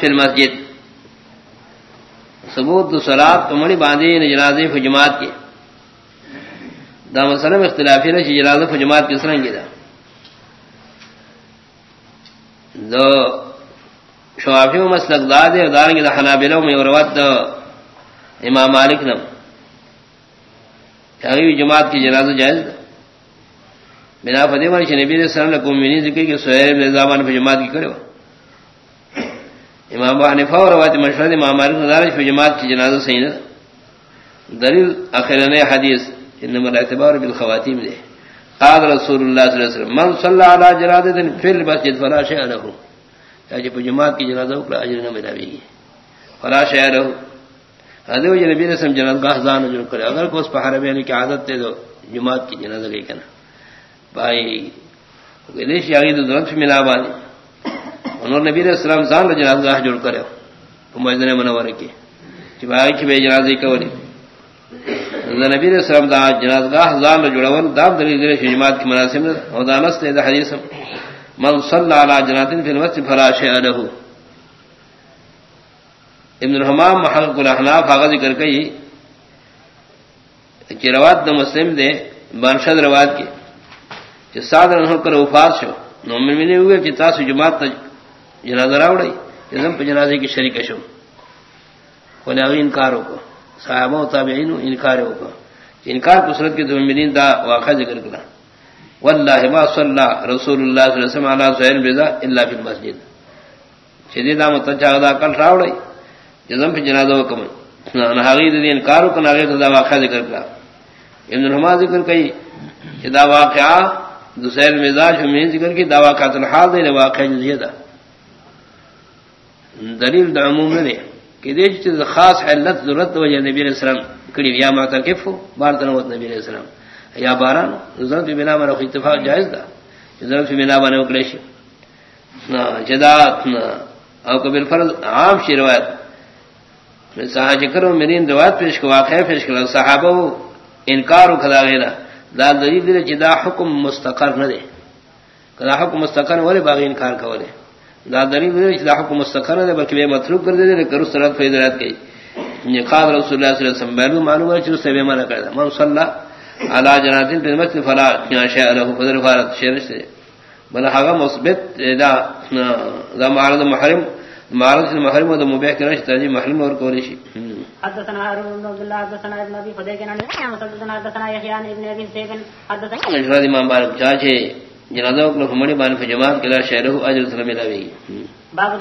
فی المسجد ثبوت دو صلات کمڑی باندھی جنازے فجمات کی. دا مسئلہ اختلافی نہ جنازہ فجمات کس رنگ دا. دو شوافی مسلک دا دے دارنگ دا حنابلہ میں وروت دا امام مالک نم. چاہیے جماعت کی جنازہ جائز دا. بنا فتح مانی نبی علیہ السلام نے کومینی ذکر کہ سہیل نظامان فجمات کی کرے امام حنیفہ اور روایت مشہور امام مالک نے فی جماعت کی جنازہ صحیح نہ دلیل اخرنے حدیث انما الاعتبار بالخواتیم دے۔ قال رسول اللہ صلی اللہ علیہ وسلم، من صلى على جنازہ فی المسجد فلا شیء له. کہ جب جی جماعت کی جنازہ کو اجر نہ ملے گی۔ فلا شیء له۔ حضرت نبی نے سم جنازہ کا حضان جو کرے۔ اگر کو اس پہاڑ میں کی عادت تے تو جماعت کی جنازہ گئی کنا بھائی گلیش یاری یعنی تو درخت ملا بانی انہوں نبی علیہ السلام زان جنازہ جوڑ کرے مدینہ منورہ کی۔ جب آئی کہ بے جنازے کولی۔ نبی علیہ السلام دا جنازہ زان جوڑون دام دلیل دلیل جماعت کی مناسب اور دانس نے حدیث۔ من صلی علی جنازہ فی المسجد فلا شیء له۔ ابن الحمام محل الاحناف آغا ذکر کئی کہ روات دا مسلم دے بانشد روات کی۔ کہ سادر انہوں کر وفات شو۔ نومن میں ہوئے کہ تاسو جماعت تا جنازہ راوڑی جزم پہ جنازے کی شریک شو کوئی آگئی انکار ہوگا صحابہ و تابعین انکار ہوگا انکار کو صورت کے دومنین دا واقع ذکر کرا واللہ ما صلی رسول اللہ صلی اللہ علیہ وسلم علی سہیل بیضا اللہ فی المسجد۔ شدید آمد تچاہ دا کل راوڑی جزم پہ جنازہ حکم نہاغی دی انکار کو ناغی دا واقعہ ذکر کرا ابن الحما ذکر کئی کہ دا واقعہ دوسرے مزاج میں ذکر کی، دا واقعہ الحال دے واقعہ جزیہ دا۔ دلیل دا عموم نے کہ دے چیز خاص علت ضرورت وجہ نبی علیہ السلام کڑی یا معتکف ہو بار تنوت نبی علیہ السلام. یا باران ضرورت بھی بنا مرا اتفاق جائز دا ضرورت بھی بنا بنے اکلیش جدات او کبیر فرض عام شی روایت. صحابہ کرو مرین روایت پیش کو واقع پیش کرو صحابہ انکار کھدا غیرہ دا دلیل دے جدا حکم مستقر نہ دے کدا حکم مستقر والے باغی انکار کولے دا دلیل دے جدا حکم مستقر نہ دے بلکہ مطلوب کر دے کرو سرات فیدرات کی یہ قال رسول اللہ صلی اللہ علیہ وسلم بیان معلوم ہے کہ بے منع کردا من صلی علی جنازہ بالمسجد فلا شیء له فضل فارت شیء سے بل حقا مثبت دا دا معرض محرم معرض محرم و مبیح کرش تاجی محرم اور کوریشی حدثنا هارون بن عبد الله حدثنا ابن ابي فديك عن حدثنا حدثنا يحيى بن ابي سيف حدثنا امام بارک چاچے جنازہ کو ہماری بان فجماعت کے لا شہر اجر سلام ملاوی باب